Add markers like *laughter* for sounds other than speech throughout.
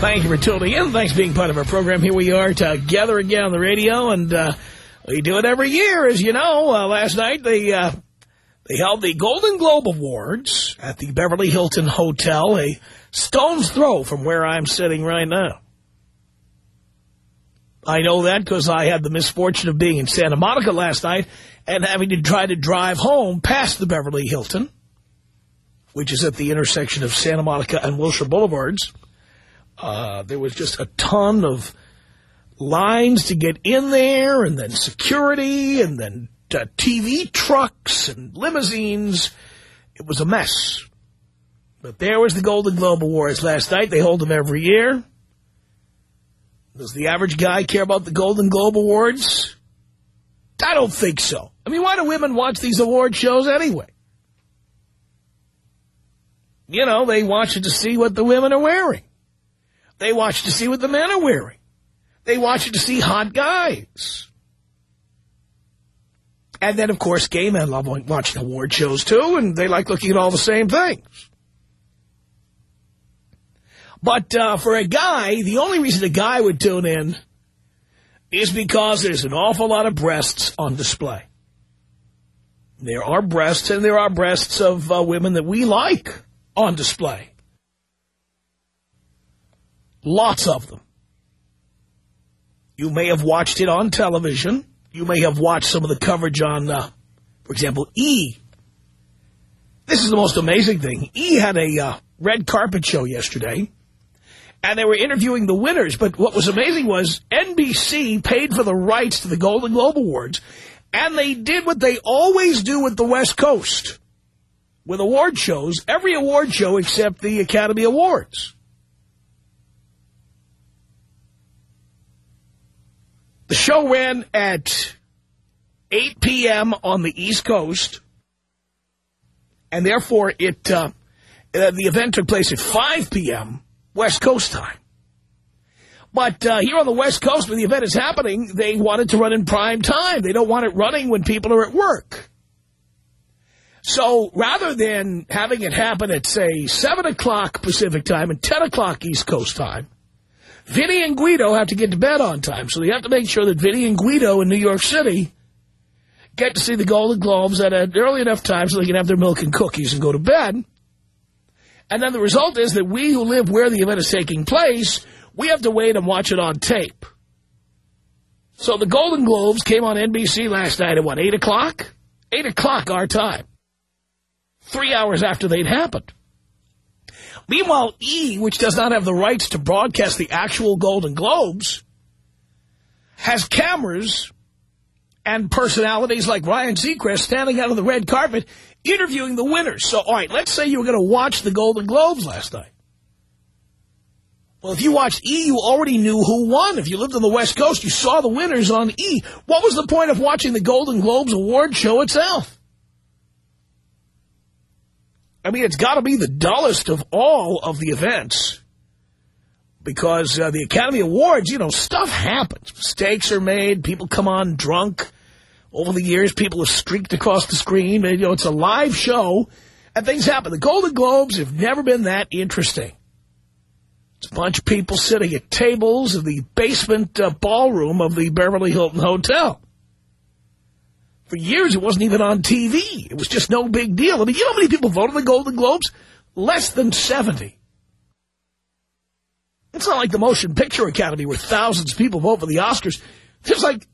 Thank you for tuning in. Thanks for being part of our program. Here we are together again on the radio, and uh, we do it every year. As you know, uh, last night they uh, they held the Golden Globe Awards at the Beverly Hilton Hotel, a stone's throw from where I'm sitting right now. I know that because I had the misfortune of being in Santa Monica last night and having to try to drive home past the Beverly Hilton, which is at the intersection of Santa Monica and Wilshire Boulevards. Uh, there was just a ton of lines to get in there, and then security, and then uh, TV trucks and limousines. It was a mess. But there was the Golden Globe Awards last night. They hold them every year. Does the average guy care about the Golden Globe Awards? I don't think so. I mean, why do women watch these award shows anyway? You know, they watch it to see what the women are wearing. They watch to see what the men are wearing. They watch it to see hot guys. And then, of course, gay men love watching award shows, too, and they like looking at all the same things. But uh, for a guy, the only reason a guy would tune in is because there's an awful lot of breasts on display. There are breasts, and there are breasts of uh, women that we like on display. Lots of them. You may have watched it on television. You may have watched some of the coverage on, uh, for example, E! This is the most amazing thing. E! had a uh, red carpet show yesterday, and they were interviewing the winners. But what was amazing was NBC paid for the rights to the Golden Globe Awards, and they did what they always do with the West Coast. With award shows, every award show except the Academy Awards. The show ran at 8 p.m. on the East Coast, and therefore it uh, uh, the event took place at 5 p.m. West Coast time. But uh, here on the West Coast, when the event is happening, they want it to run in prime time. They don't want it running when people are at work. So rather than having it happen at, say, 7 o'clock Pacific time and 10 o'clock East Coast time, Vinny and Guido have to get to bed on time. So they have to make sure that Vinny and Guido in New York City get to see the Golden Globes at an early enough time so they can have their milk and cookies and go to bed. And then the result is that we who live where the event is taking place, we have to wait and watch it on tape. So the Golden Globes came on NBC last night at, what, 8 o'clock? 8 o'clock our time. Three hours after they'd happened. Meanwhile, E, which does not have the rights to broadcast the actual Golden Globes, has cameras and personalities like Ryan Seacrest standing out on the red carpet interviewing the winners. So, all right, let's say you were going to watch the Golden Globes last night. Well, if you watched E, you already knew who won. If you lived on the West Coast, you saw the winners on E. What was the point of watching the Golden Globes award show itself? I mean, it's got to be the dullest of all of the events. Because uh, the Academy Awards, you know, stuff happens. Mistakes are made. People come on drunk. Over the years, people have streaked across the screen. And, you know, it's a live show. And things happen. The Golden Globes have never been that interesting. It's a bunch of people sitting at tables in the basement uh, ballroom of the Beverly Hilton Hotel. For years, it wasn't even on TV. It was just no big deal. I mean, you know how many people voted the Golden Globes? Less than 70. It's not like the Motion Picture Academy where thousands of people vote for the Oscars. There's like,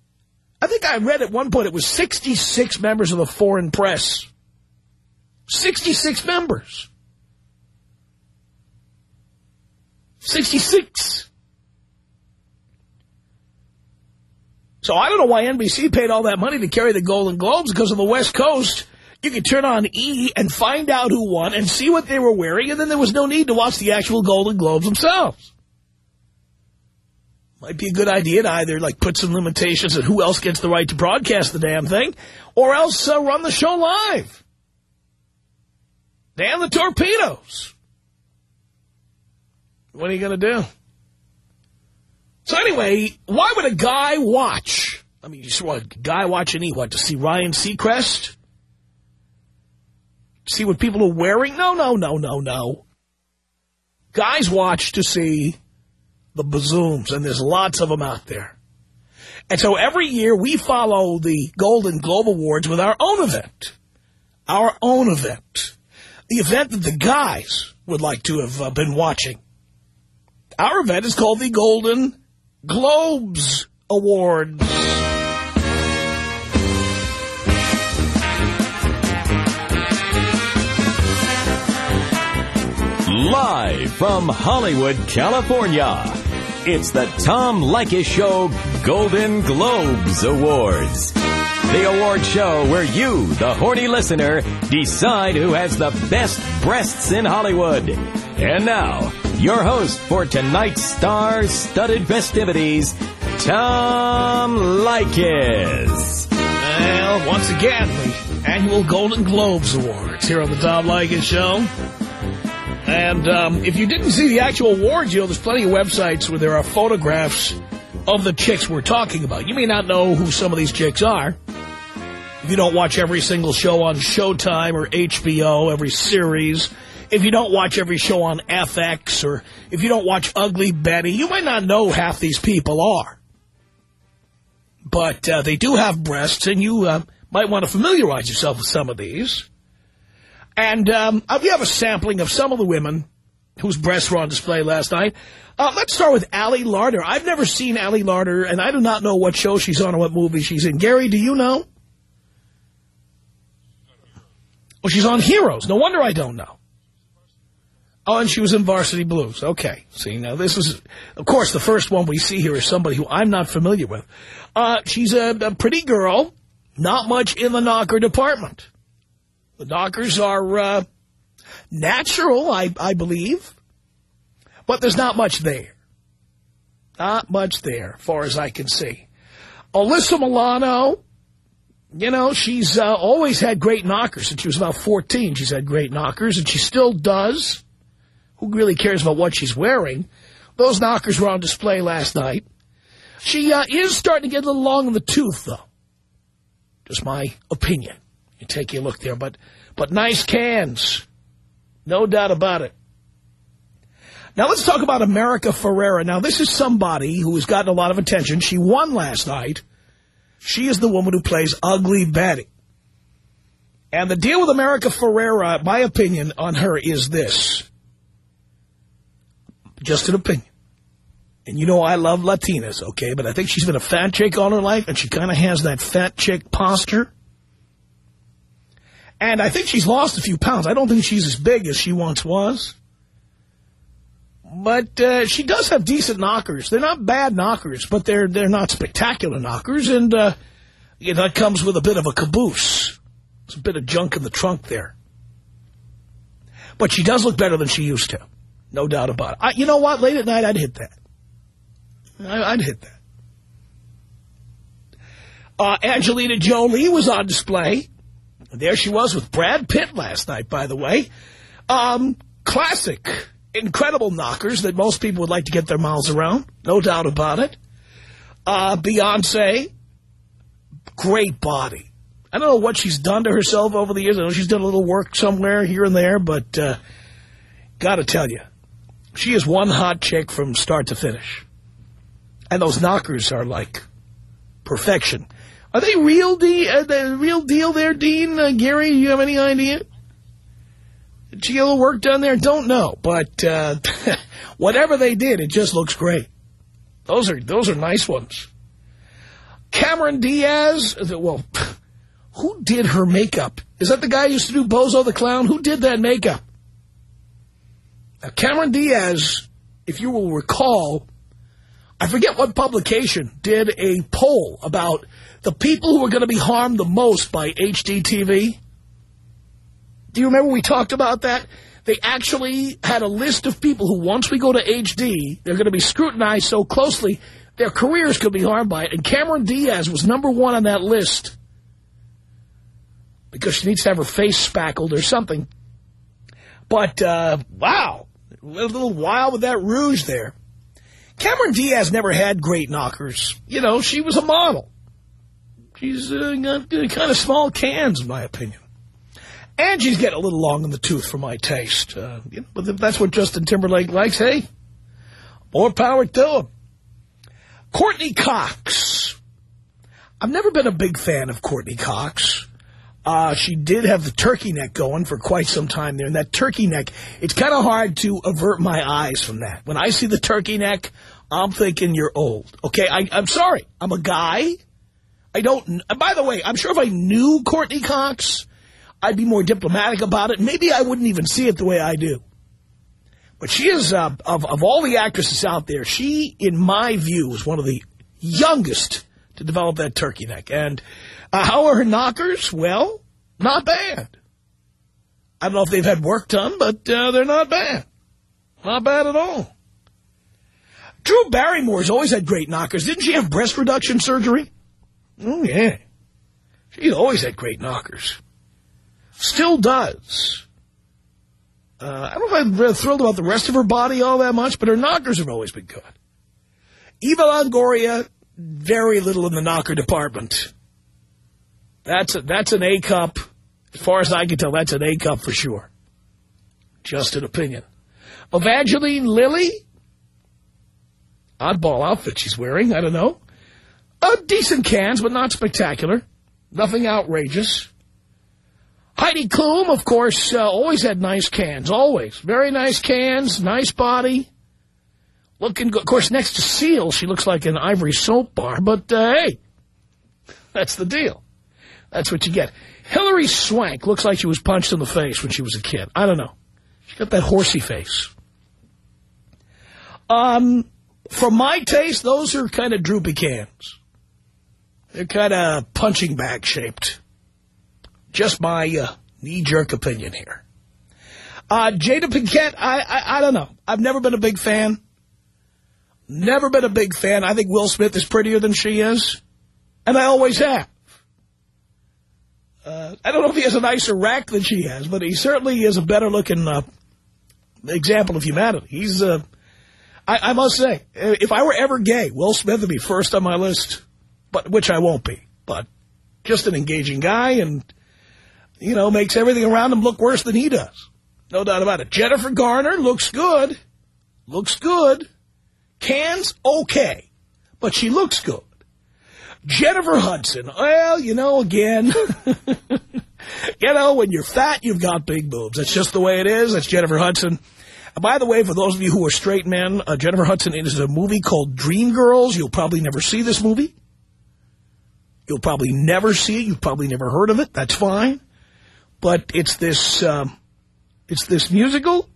I think I read at one point it was 66 members of the foreign press. 66 members. 66. So I don't know why NBC paid all that money to carry the Golden Globes because on the West Coast, you could turn on E and find out who won and see what they were wearing, and then there was no need to watch the actual Golden Globes themselves. Might be a good idea to either like put some limitations on who else gets the right to broadcast the damn thing, or else uh, run the show live. Damn the torpedoes. What are you going to do? So anyway, why would a guy watch? I mean, you just want a guy watching E, what, to see Ryan Seacrest? See what people are wearing? No, no, no, no, no. Guys watch to see the bazooms, and there's lots of them out there. And so every year we follow the Golden Globe Awards with our own event. Our own event. The event that the guys would like to have uh, been watching. Our event is called the Golden Globes Awards. Live from Hollywood, California, it's the Tom Leykis Show Golden Globes Awards. The award show where you, the horny listener, decide who has the best breasts in Hollywood. And now, your host for tonight's star-studded festivities, Tom Leykis. Well, once again, the annual Golden Globes Awards here on the Tom Leykis Show. And um, if you didn't see the actual awards, you know, there's plenty of websites where there are photographs of the chicks we're talking about. You may not know who some of these chicks are. If you don't watch every single show on Showtime or HBO, every series, if you don't watch every show on FX, or if you don't watch Ugly Betty, you might not know half these people are. But uh, they do have breasts, and you uh, might want to familiarize yourself with some of these. And um, we have a sampling of some of the women whose breasts were on display last night. Uh, let's start with Ali Larter. I've never seen Ali Larter, and I do not know what show she's on or what movie she's in. Gary, do you know? Oh, she's on Heroes. No wonder I don't know. Oh, and she was in Varsity Blues. Okay. See, now this is, of course, the first one we see here is somebody who I'm not familiar with. Uh, she's a, a pretty girl, not much in the knocker department. The knockers are uh, natural, I, I believe. But there's not much there. Not much there, far as I can see. Alyssa Milano, you know, she's uh, always had great knockers. Since she was about 14, she's had great knockers, and she still does. Who really cares about what she's wearing? Those knockers were on display last night. She uh, is starting to get a little long in the tooth, though. Just my opinion. You take a look there. But, but nice cans. No doubt about it. Now let's talk about America Ferrera. Now this is somebody who has gotten a lot of attention. She won last night. She is the woman who plays Ugly Betty. And the deal with America Ferrera, my opinion on her is this. Just an opinion. And you know I love Latinas, okay? But I think she's been a fat chick all her life, and she kind of has that fat chick posture. And I think she's lost a few pounds. I don't think she's as big as she once was. But uh, she does have decent knockers. They're not bad knockers, but they're they're not spectacular knockers. And uh, you know, that comes with a bit of a caboose. There's a bit of junk in the trunk there. But she does look better than she used to. No doubt about it. I, you know what? Late at night, I'd hit that. I, would hit that. Uh, Angelina Jolie was on display. There she was with Brad Pitt last night, by the way. Um, classic, incredible knockers that most people would like to get their mouths around. No doubt about it. Uh, Beyonce, great body. I don't know what she's done to herself over the years. I know she's done a little work somewhere here and there, but uh, got to tell you, she is one hot chick from start to finish. And those knockers are like perfection. Are they real, de uh, the real deal there, Dean? Uh, Gary, you have any idea? Did she get a little work done there? Don't know. But uh, *laughs* whatever they did, it just looks great. Those are those are nice ones. Cameron Diaz, well, *laughs* who did her makeup? Is that the guy who used to do Bozo the Clown? Who did that makeup? Now, Cameron Diaz, if you will recall, I forget what publication did a poll about the people who are going to be harmed the most by HDTV. Do you remember we talked about that? They actually had a list of people who, once we go to HD, they're going to be scrutinized so closely, their careers could be harmed by it. And Cameron Diaz was number one on that list because she needs to have her face spackled or something. But, uh, wow, a little wild with that rouge there. Cameron Diaz never had great knockers. You know, she was a model. She's uh, got uh, kind of small cans, in my opinion. And she's getting a little long in the tooth for my taste. Uh, but if that's what Justin Timberlake likes, hey, more power to him. Courteney Cox. I've never been a big fan of Courteney Cox. Uh, she did have the turkey neck going for quite some time there. And that turkey neck, it's kind of hard to avert my eyes from that. When I see the turkey neck, I'm thinking you're old. Okay, I, I'm sorry. I'm a guy. I don't, by the way, I'm sure if I knew Courteney Cox, I'd be more diplomatic about it. Maybe I wouldn't even see it the way I do. But she is, uh, of, of all the actresses out there, she, in my view, is one of the youngest to develop that turkey neck. And uh, how are her knockers? Well, not bad. I don't know if they've had work done, but uh, they're not bad. Not bad at all. Drew Barrymore's always had great knockers. Didn't she have breast reduction surgery? Oh, yeah. She always had great knockers. Still does. Uh, I don't know if I'm thrilled about the rest of her body all that much, but her knockers have always been good. Eva Longoria, very little in the knocker department. That's a, that's an A cup. As far as I can tell, that's an A cup for sure. Just an opinion. Evangeline Lilly, oddball outfit she's wearing. I don't know. Decent cans, but not spectacular. Nothing outrageous. Heidi Klum, of course, uh, always had nice cans. Always. Very nice cans, nice body. Looking good. Of course, next to Seal, she looks like an ivory soap bar. But, uh, hey, that's the deal. That's what you get. Hilary Swank looks like she was punched in the face when she was a kid. I don't know. She got that horsey face. Um, for my taste, those are kind of droopy cans. They're kind of punching bag shaped. Just my uh, knee-jerk opinion here. Uh, Jada Pinkett, I, I, I don't know. I've never been a big fan. Never been a big fan. I think Will Smith is prettier than she is. And I always have. Uh, I don't know if he has a nicer rack than she has, but he certainly is a better-looking uh, example of humanity. He's, uh, I, I must say, if I were ever gay, Will Smith would be first on my list, but which I won't be. But just an engaging guy and you know, makes everything around him look worse than he does. No doubt about it. Jennifer Garner looks good. Looks good. Cans, okay. But she looks good. Jennifer Hudson, well, you know, again, *laughs* you know, when you're fat, you've got big boobs. That's just the way it is. That's Jennifer Hudson. And by the way, for those of you who are straight men, uh, Jennifer Hudson is in a movie called Dream Girls. You'll probably never see this movie. You'll probably never see it. You've probably never heard of it. That's fine. But it's this, um, it's this musical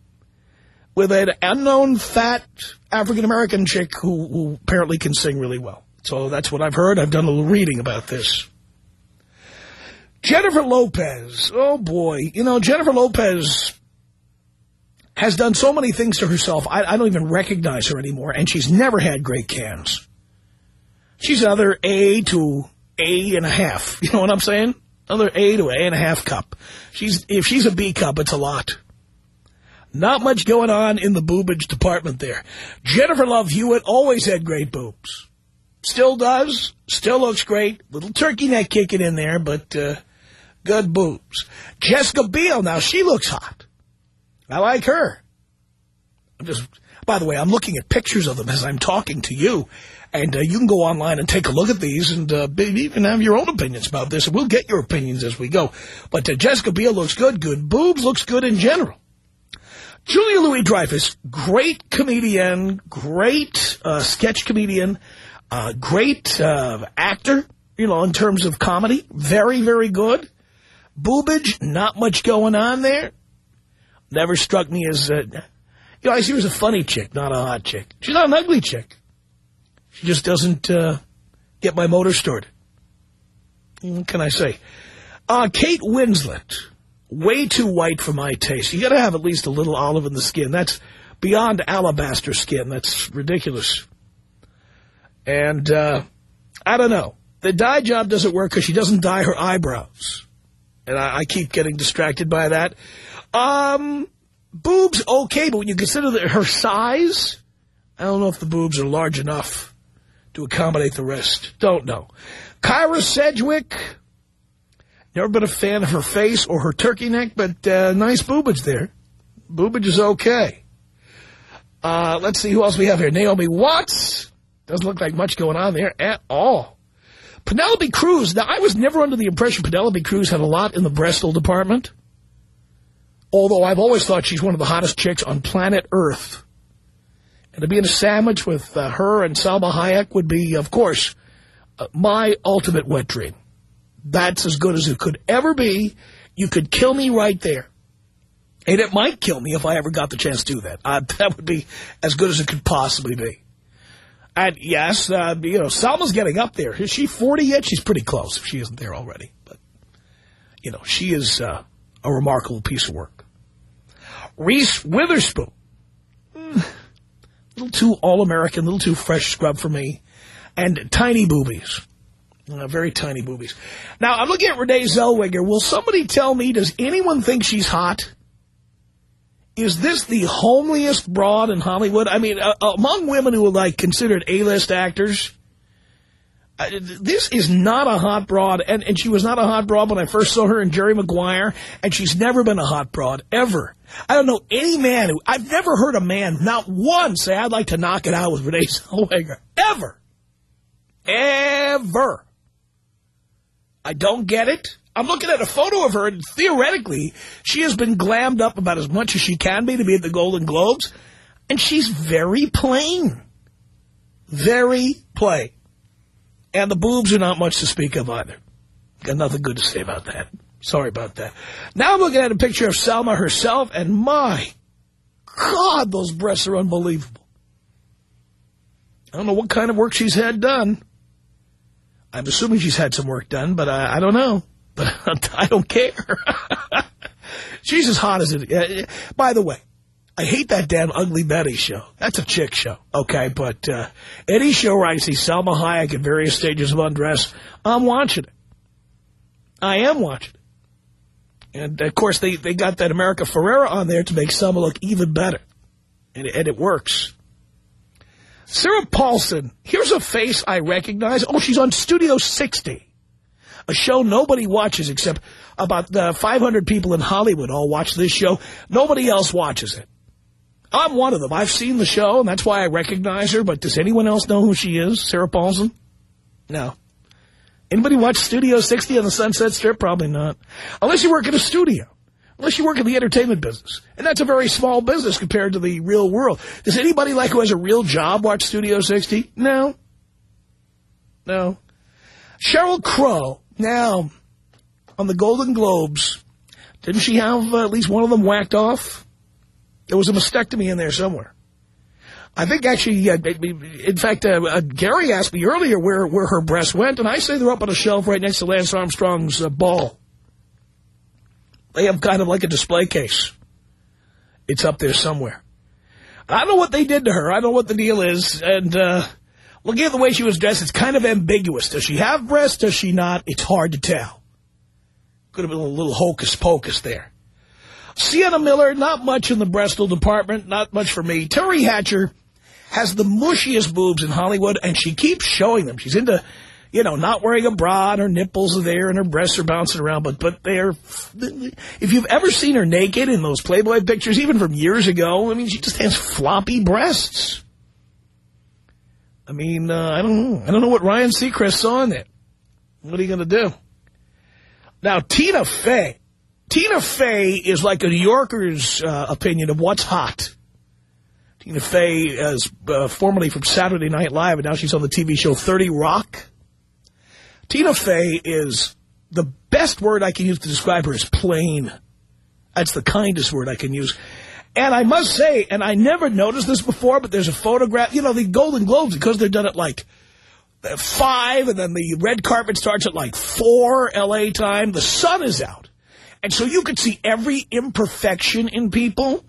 with an unknown fat African-American chick who, who apparently can sing really well. So that's what I've heard. I've done a little reading about this. Jennifer Lopez. Oh, boy. You know, Jennifer Lopez has done so many things to herself, I, I, don't even recognize her anymore, and she's never had great cans. She's another A to A and a half. *laughs* You know what I'm saying? Another A to A and a half cup. She's If she's a B cup, it's a lot. Not much going on in the boobage department there. Jennifer Love Hewitt always had great boobs. Still does. Still looks great. Little turkey neck kicking in there, but uh, good boobs. Jessica Biel, now she looks hot. I like her. I'm just, by the way, I'm looking at pictures of them as I'm talking to you. And uh, you can go online and take a look at these and uh, even have your own opinions about this. And we'll get your opinions as we go. But uh, Jessica Biel looks good. Good boobs looks good in general. Julia Louis-Dreyfus, great comedian, great uh, sketch comedian, uh, great uh, actor, you know, in terms of comedy. Very, very good. Boobage, not much going on there. Never struck me as, you know, I see her as a funny chick, not a hot chick. She's not an ugly chick. She just doesn't uh, get my motor started. What can I say? Uh, Kate Winslet, way too white for my taste. You got to have at least a little olive in the skin. That's beyond alabaster skin. That's ridiculous. And uh, I don't know. The dye job doesn't work because she doesn't dye her eyebrows. And I, I keep getting distracted by that. Um, boobs, okay, but when you consider her size, I don't know if the boobs are large enough to accommodate the rest. Don't know. Kyra Sedgwick, never been a fan of her face or her turkey neck, but uh, nice boobage there. Boobage is okay. Uh, let's see who else we have here. Naomi Watts. Doesn't look like much going on there at all. Penelope Cruz. Now, I was never under the impression Penelope Cruz had a lot in the Bristol department. Although I've always thought she's one of the hottest chicks on planet Earth. And to be in a sandwich with uh, her and Salma Hayek would be, of course, uh, my ultimate wet dream. That's as good as it could ever be. You could kill me right there. And it might kill me if I ever got the chance to do that. Uh, *laughs* that would be as good as it could possibly be. And yes, uh, you know, Salma's getting up there. Is she 40 yet? She's pretty close if she isn't there already. But, you know, she is uh, a remarkable piece of work. Reese Witherspoon. A little too all-American, a little too fresh scrub for me. And tiny boobies. Uh, very tiny boobies. Now, I'm looking at Renee Zellweger. Will somebody tell me, does anyone think she's hot? Is this the homeliest broad in Hollywood? I mean, uh, among women who are, like, considered A-list actors, this is not a hot broad, and, and she was not a hot broad when I first saw her in Jerry Maguire, and she's never been a hot broad, ever. I don't know any man who, I've never heard a man, not one, say, I'd like to knock it out with Renee *laughs* Zellweger. Ever. Ever. I don't get it. I'm looking at a photo of her, and theoretically, she has been glammed up about as much as she can be to be at the Golden Globes, and she's very plain. Very plain. And the boobs are not much to speak of either. Got nothing good to say about that. Sorry about that. Now I'm looking at a picture of Salma herself, and my God, those breasts are unbelievable. I don't know what kind of work she's had done. I'm assuming she's had some work done, but I, I don't know. But *laughs* I don't care. *laughs* she's as hot as it. Uh, by the way, I hate that damn Ugly Betty show. That's a chick show, okay? But uh, any show where I see Salma Hayek at various stages of undress, I'm watching it. I am watching it. And, of course, they, they got that America Ferrera on there to make Salma look even better. And, and it works. Sarah Paulson, here's a face I recognize. Oh, she's on Studio 60. A show nobody watches except about uh, 500 people in Hollywood all watch this show. Nobody else watches it. I'm one of them. I've seen the show, and that's why I recognize her. But does anyone else know who she is, Sarah Paulson? No. Anybody watch Studio 60 on the Sunset Strip? Probably not. Unless you work in a studio. Unless you work in the entertainment business. And that's a very small business compared to the real world. Does anybody like who has a real job watch Studio 60? No. No. Sheryl Crow, now, on the Golden Globes, didn't she have uh, at least one of them whacked off? There was a mastectomy in there somewhere. I think actually, uh, in fact, uh, uh, Gary asked me earlier where, where her breasts went, and I say they're up on a shelf right next to Lance Armstrong's uh, ball. They have kind of like a display case. It's up there somewhere. I don't know what they did to her. I don't know what the deal is. And uh, looking at the way she was dressed, it's kind of ambiguous. Does she have breasts? Does she not? It's hard to tell. Could have been a little hocus-pocus there. Sienna Miller, not much in the Bristol department, not much for me. Teri Hatcher has the mushiest boobs in Hollywood, and she keeps showing them. She's into you know, not wearing a bra and her nipples are there and her breasts are bouncing around. But but they're, if you've ever seen her naked in those Playboy pictures, even from years ago, I mean, she just has floppy breasts. I mean, uh, I don't know. I don't know what Ryan Seacrest saw in it. What are you going to do? Now, Tina Fey. Tina Fey is like a New Yorker's uh, opinion of what's hot. Tina Fey is uh, formerly from Saturday Night Live, and now she's on the TV show 30 Rock. Tina Fey is, the best word I can use to describe her is plain. That's the kindest word I can use. And I must say, and I never noticed this before, but there's a photograph, you know, the Golden Globes, because they're done at like five, and then the red carpet starts at like four L.A. time, the sun is out. And so you could see every imperfection in people.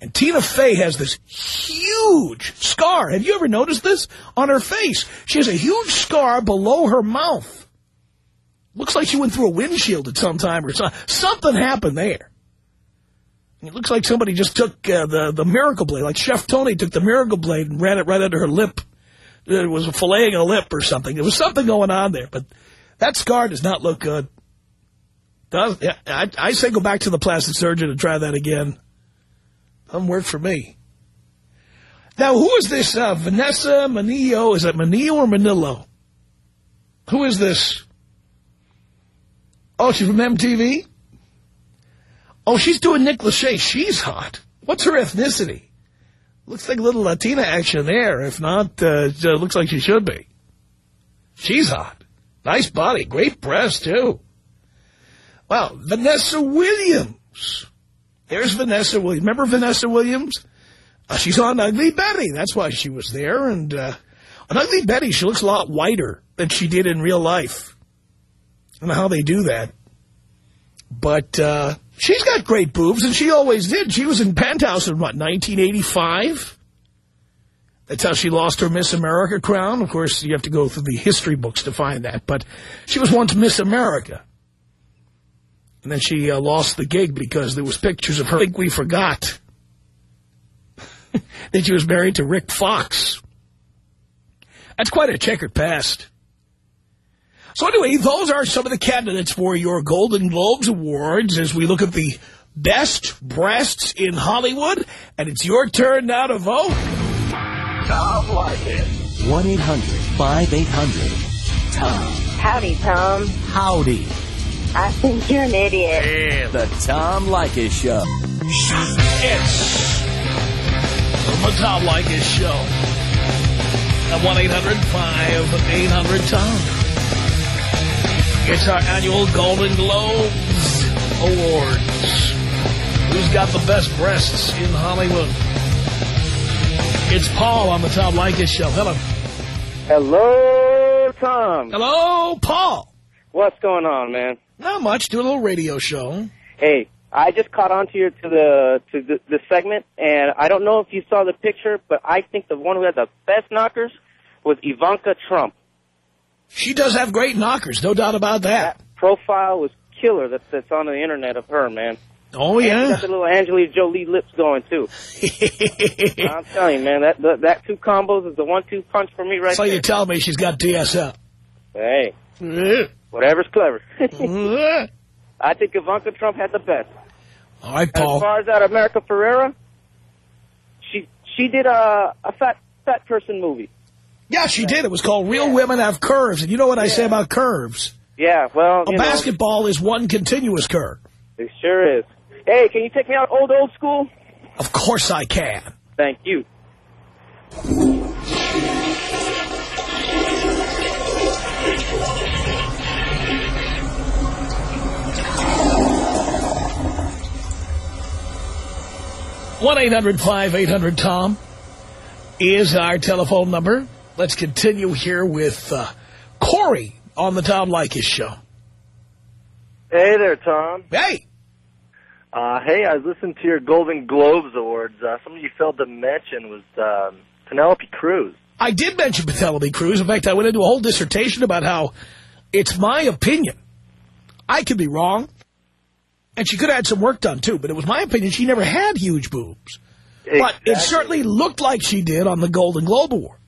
And Tina Fey has this huge scar. Have you ever noticed this? On her face. She has a huge scar below her mouth. Looks like she went through a windshield at some time or something. Something happened there. It looks like somebody just took uh, the, the Miracle Blade, like Chef Tony took the Miracle Blade and ran it right under her lip. It was a filleting a lip or something. There was something going on there, but that scar does not look good. Does I, I say go back to the plastic surgeon and try that again. Doesn't work for me. Now, who is this uh, Vanessa Minnillo? Is it Manillo or Manillo? Who is this? Oh, she's from MTV? Oh, she's doing Nick Lachey. She's hot. What's her ethnicity? Looks like a little Latina action there. If not, uh, looks like she should be. She's hot. Nice body. Great breasts, too. Well, Vanessa Williams. There's Vanessa Williams. Remember Vanessa Williams? Uh, she's on Ugly Betty. That's why she was there. And uh, on Ugly Betty, she looks a lot whiter than she did in real life. I don't know how they do that. But uh, she's got great boobs, and she always did. She was in Penthouse in, what, 1985? That's how she lost her Miss America crown. Of course, you have to go through the history books to find that. But she was once Miss America. And then she uh, lost the gig because there was pictures of her. I think we forgot *laughs* that she was married to Rick Fox. That's quite a checkered past. So anyway, those are some of the candidates for your Golden Globes Awards as we look at the best breasts in Hollywood. And it's your turn now to vote. Tom Leykis. 1-800-5800-TOM. Howdy, Tom. Howdy. I think you're an idiot. Yeah, the Tom Leykis Show. It's the Tom Leykis Show. At 1-800-5800-TOM. It's our annual Golden Globes Awards. Who's got the best breasts in Hollywood? It's Paul on the Tom Leykis Show. Hello. Hello, Tom. Hello, Paul. What's going on, man? Not much. Do a little radio show. Hey, I just caught on to you to the to the, the segment, and I don't know if you saw the picture, but I think the one who had the best knockers was Ivanka Trump. She does have great knockers, no doubt about that. That profile was killer that's, that's on the internet of her, man. Oh, And yeah. got the little Angelina Jolie lips going, too. *laughs* I'm telling you, man, that, that that two combos is the one-two punch for me right now. so there. you tell me she's got DSL. Hey, whatever's clever. *laughs* I think Ivanka Trump had the best. right, As far as that America Ferrera, she she did a a fat fat person movie. Yeah, she did. It was called Real Women Have Curves. And you know what I say about curves? Yeah, well, A you know, basketball is one continuous curve. it sure is. Hey, can you take me out old old school? Of course I can. Thank you. One 800 tom is our telephone number. Let's continue here with uh, Corey on the Tom Leykis show. Hey there, Tom. Hey, Uh, hey, I listened to your Golden Globes awards. Uh, something you failed to mention was um, Penelope Cruz. I did mention Penelope Cruz. In fact, I went into a whole dissertation about how it's my opinion. I could be wrong. And she could have had some work done, too. But it was my opinion she never had huge boobs. But it certainly looked like she did on the Golden Globe Award.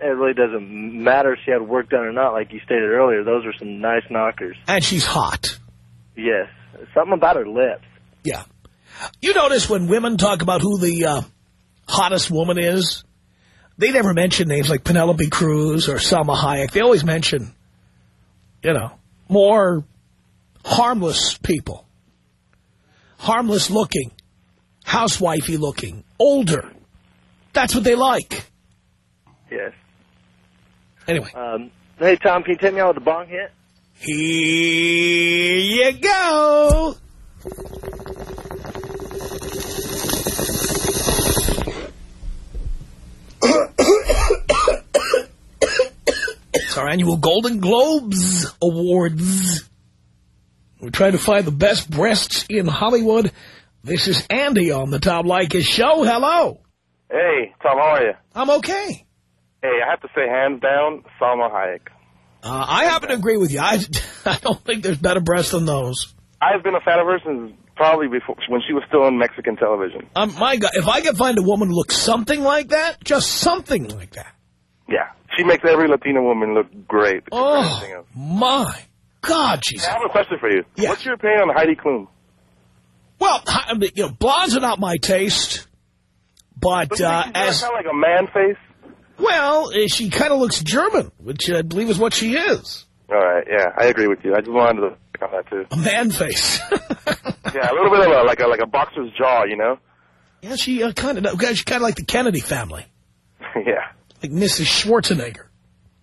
it really doesn't matter if she had work done or not, like you stated earlier. Those are some nice knockers. And she's hot. Yes. Something about her lips. Yeah. You notice when women talk about who the uh, hottest woman is, they never mention names like Penelope Cruz or Salma Hayek. They always mention, you know, more harmless people. Harmless looking, housewifey looking, older. That's what they like. Yes. Anyway. Um, hey, Tom, can you take me out with a bong hit? Here you go. it's our annual Golden Globes Awards. We're trying to find the best breasts in Hollywood. This is Andy on the Tom Leykis show. Hello. Hey, Tom, how are you? I'm okay. Hey, I have to say, hands down, Salma Hayek. Uh, I happen to agree with you. I, *laughs* I don't think there's better breasts than those. I've been a fan of her since probably before when she was still on Mexican television. Um, my God, if I could find a woman who looks something like that, just something like that. Yeah, she makes every Latina woman look great. Oh, my God, she's... I have a question for you. Yeah. What's your opinion on Heidi Klum? Well, I mean, you know, blondes are not my taste, but Doesn't uh, she kind as... of like a man face? Well, uh, she kind of looks German, which I believe is what she is. All right, yeah, I agree with you. I just wanted to pick on that too. A man face. *laughs* Yeah, a little bit of a, like a like a boxer's jaw, you know? yeah, she uh, kind of she's kind of like the Kennedy family, *laughs* yeah. like Mrs. Schwarzenegger.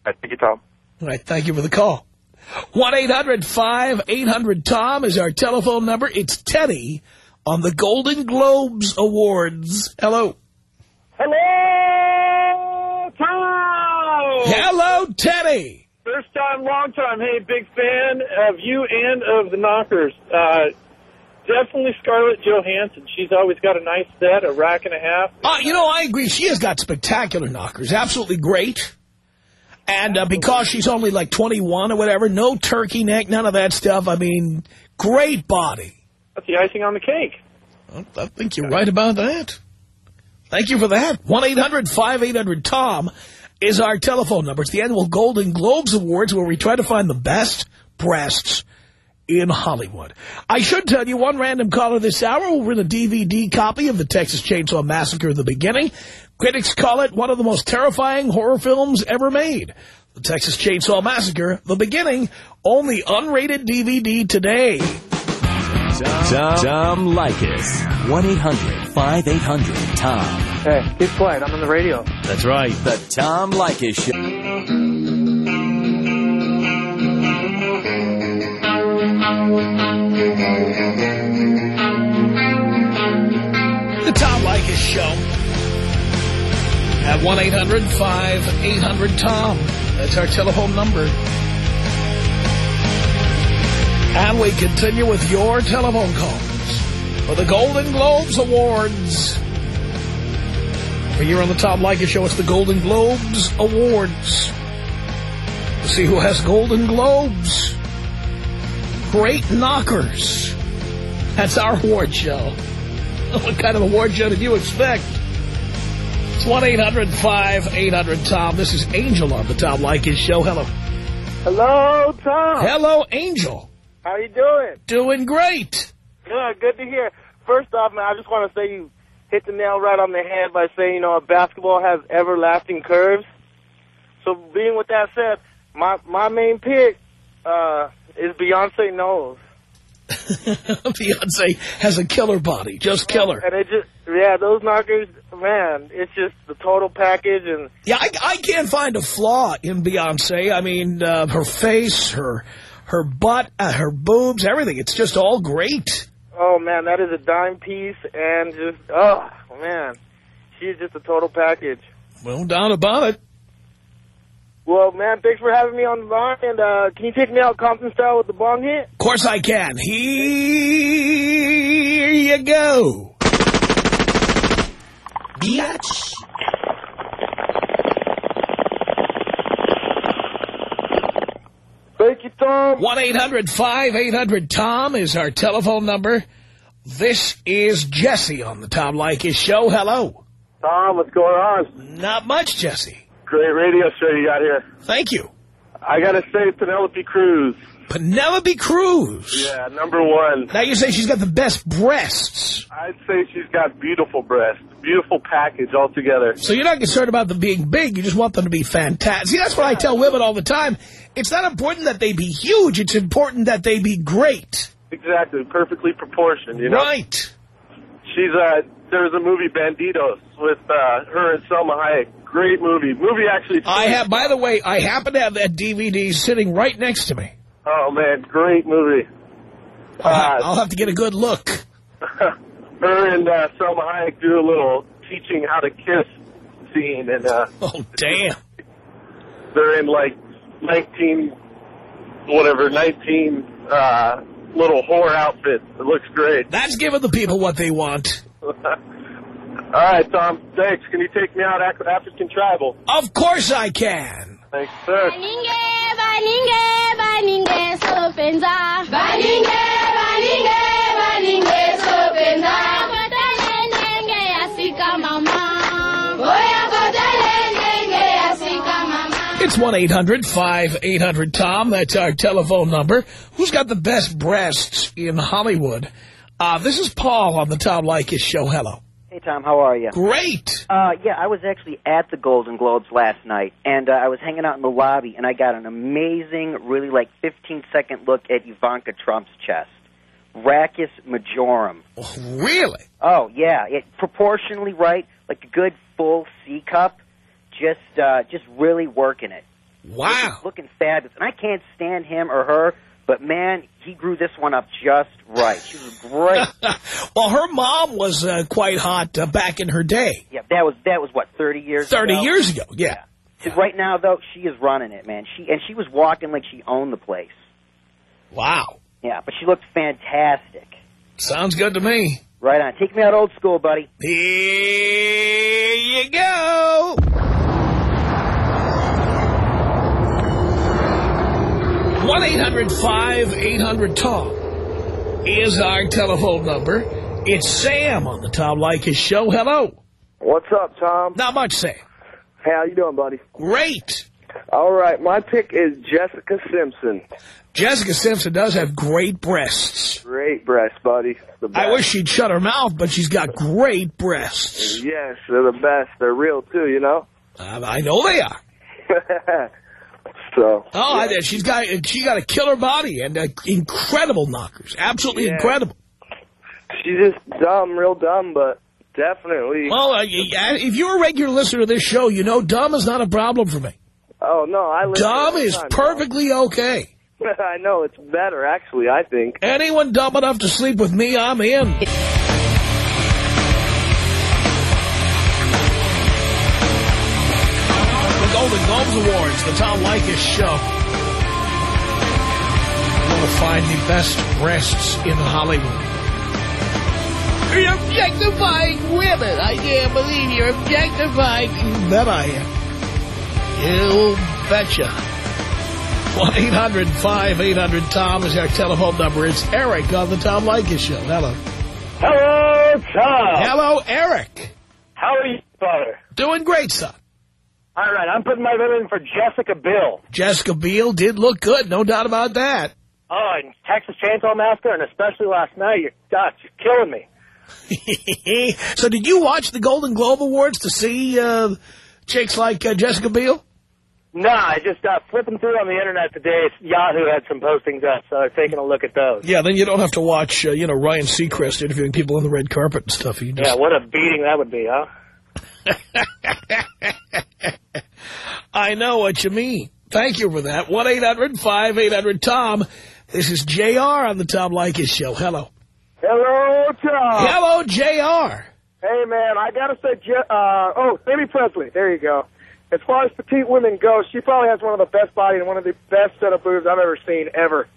I think you, Tom. All right, thank you for the call. 1-800-5800-TOM is our telephone number. It's Teddy on the Golden Globes Awards. Hello. Hello, Tom! Hello, Teddy. First time, long time. Hey, big fan of you and of the Knockers. Uh, definitely Scarlett Johansson. She's always got a nice set, a rack and a half. Uh, you know, I agree. She has got spectacular knockers. Absolutely great. And uh, because she's only like 21 or whatever, no turkey neck, none of that stuff. I mean, great body. That's the icing on the cake. I think you're right about that. Thank you for that. 1-800-5800-TOM is our telephone number. It's the annual Golden Globes Awards where we try to find the best breasts in Hollywood. I should tell you, one random caller this hour will win a DVD copy of the Texas Chainsaw Massacre The Beginning. Critics call it one of the most terrifying horror films ever made. The Texas Chainsaw Massacre The Beginning, only unrated DVD today. Tom, Tom Leykis. 1-800-5800-TOM. Hey, keep quiet. I'm on the radio. That's right. The Tom Leykis Show. The Tom Leykis Show at 1-800-5800-TOM. That's our telephone number. And we continue with your telephone calls for the Golden Globes Awards. For here on the Tom Leykis Show, it's the Golden Globes Awards. Let's see who has Golden Globes. Great knockers. That's our award show. *laughs* What kind of award show did you expect? It's 1-800-5800-TOM. This is Angel on the Tom Leykis Show. Hello. Hello, Tom. Hello, Angel. How you doing? Doing great. Good, good to hear. First off, man, I just want to say you hit the nail right on the head by saying, you know, basketball has everlasting curves. So being with that said, my my main pick uh, is Beyonce Knowles. *laughs* Beyonce has a killer body. Just killer. And it just, yeah, those knockers, man, it's just the total package. And Yeah, I, I can't find a flaw in Beyonce. I mean, uh, her face, her her butt, uh, her boobs, everything. It's just all great. oh man, that is a dime piece. And just, oh man, she's just a total package. No doubt about it. Well, man, thanks for having me on the line. And uh, can you take me out Compton style with the bong hit? Of course I can. Here you go. Biatch. Thank you, Tom. 1-800-5800-TOM is our telephone number. This is Jesse on the Tom Leykis Show. Hello. Tom, what's going on? Not much, Jesse. Great radio show you got here. Thank you. I got to say Penelope Cruz. Penelope Cruz. Yeah, number one. Now you say she's got the best breasts. I'd say she's got beautiful breasts. Beautiful package altogether. So you're not concerned about them being big. You just want them to be fantastic. See, that's what I tell women all the time. It's not important that they be huge. It's important that they be great. Exactly. Perfectly proportioned, you know? Right. She's, uh, there's a movie, Bandidas, with, uh, her and Salma Hayek. Great movie. Movie actually... I have, by the way, I happen to have that DVD sitting right next to me. Oh, man, great movie. I'll, Uh, I'll have to get a good look. *laughs* her and uh, Salma Hayek do a little teaching how to kiss scene, and uh, *laughs* Oh, damn. they're in like 19, whatever, 19 uh, little whore outfits. It looks great. That's giving the people what they want. *laughs* All right, Tom. Thanks. Can you take me out after African tribal? Of course I can. Thanks, sir. Baninge, baninge, baninge, sopenza. Baninge, baninge, baninge, sopenza. Kotele nenge yasika mama. Oya kotele nenge yasika mama. It's 1-800-5800-TOM. That's our telephone number. Who's got the best breasts in Hollywood? Uh, this is Paul on the Tom Leykis show. Hello. Hey, Tom, how are you? Great. Uh, yeah, I was actually at the Golden Globes last night, and uh, I was hanging out in the lobby, and I got an amazing, really like 15-second look at Ivanka Trump's chest. Rachis majorum. Really? Oh, yeah, it proportionally right, like a good full C cup, just uh, just really working it. Wow. Looking fabulous. And I can't stand him or her, but man, he grew this one up just right. She was great. *laughs* well, her mom was uh, quite hot uh, back in her day. yeah, that was that was what 30 years 30 ago? years ago, yeah. See, Right now, though, she is running it, man. She and she was walking like she owned the place. Wow. Yeah, but she looked fantastic. Sounds good to me. Right on. Take me out old school, buddy. Here you go. One eight hundred five eight hundred Tom is our telephone number. It's Sam on the Tom Leykis show. Hello. What's up, Tom? Not much, Sam. Hey, how you doing, buddy? Great. All right, my pick is Jessica Simpson. Jessica Simpson does have great breasts. Great breasts, buddy. The best. I wish she'd shut her mouth, but she's got great breasts. Yes, they're the best. They're real too, you know. I know they are. *laughs* so. Oh, I, she's got she got a killer body and uh, incredible knockers. Absolutely Yeah. incredible. She's just dumb, real dumb, but definitely. Well, uh, if you're a regular listener to this show, you know dumb is not a problem for me. oh no, I listen Dumb is time, perfectly okay. *laughs* I know it's better, actually. I think. Anyone dumb enough to sleep with me, I'm in. Golden Globes Awards, the Tom Leykis Show. We'll find the best breasts in Hollywood. You're objectifying women. I can't believe you're objectifying. You bet I am. You betcha. 1-800-5800-TOM is our telephone number. It's Eric on the Tom Leykis Show. Hello. Hello, Tom. Hello, Eric. How are you, father? Doing great, son. All right, I'm putting my vote in for Jessica Biel. Jessica Biel did look good, no doubt about that. Oh, and Texas Chainsaw Massacre, and especially last night, you're, gosh, you're killing me. *laughs* so did you watch the Golden Globe Awards to see uh, chicks like uh, Jessica Biel? No, I just got flipping through on the internet today. Yahoo had some postings up, so I'm taking a look at those. Yeah, then you don't have to watch, uh, you know, Ryan Seacrest interviewing people on the red carpet and stuff. You just... Yeah, what a beating that would be, huh? *laughs* I know what you mean. Thank you for that. 1-800-5800-TOM. This is JR on the Tom Leykis Show. Hello. Hello, Tom. Hello, JR. Hey, man, I gotta say, Je- uh, oh, Amy Pressly. There you go. As far as petite women go, she probably has one of the best body and one of the best set of boobs I've ever seen ever.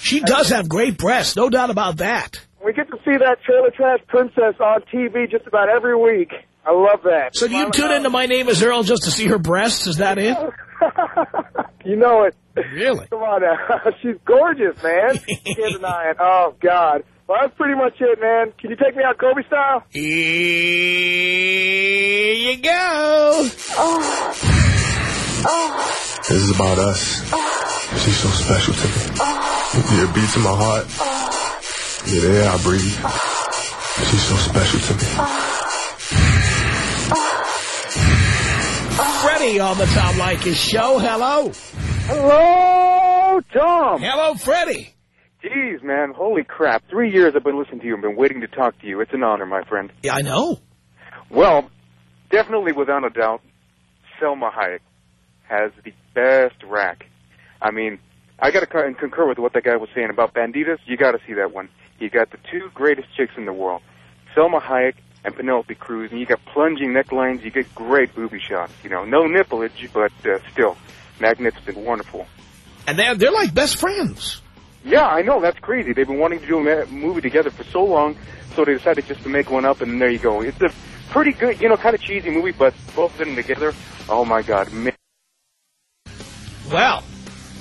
She does have great breasts, no doubt about that. We get to see that trailer trash princess on TV just about every week. I love that. So do you tune into My Name is Earl just to see her breasts? Is that it? *laughs* You know it. Really? *laughs* Come on now. *laughs* She's gorgeous, man. Can't deny it. Oh, God. Well, that's pretty much it, man. Can you take me out Kobe style? Here you go. Oh. oh. This is about us. Oh. She's so special to me. Yeah, it beats in my heart. Yeah, the air I breathe. She's so special to me. Freddie on the Tom Leykis show. Hello. Hello, Tom. Hello, Freddie. Jeez, man. Holy crap. Three years I've been listening to you and been waiting to talk to you. It's an honor, my friend. Yeah, I know. Well, definitely without a doubt, Salma Hayek has the best rack. I mean, I got to concur with what that guy was saying about Bandidas. You got to see that one. You got the two greatest chicks in the world, Salma Hayek and Penelope Cruz, and you got plunging necklines. You get great booby shots. You know, no nippleage, but uh, still magnificent, wonderful. And they're they're like best friends. Yeah, I know. That's crazy. They've been wanting to do a movie together for so long, so they decided just to make one up, and there you go. It's a pretty good, you know, kind of cheesy movie, but both of them together, oh my God. Man. Well,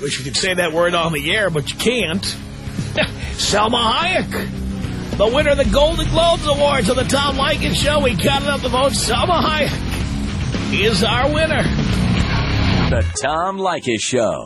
wish you could say that word on the air, but you can't. *laughs* Salma Hayek, the winner of the Golden Globes Awards on the Tom Leykis Show. We counted up the votes. Salma Hayek is our winner. The Tom Leykis Show.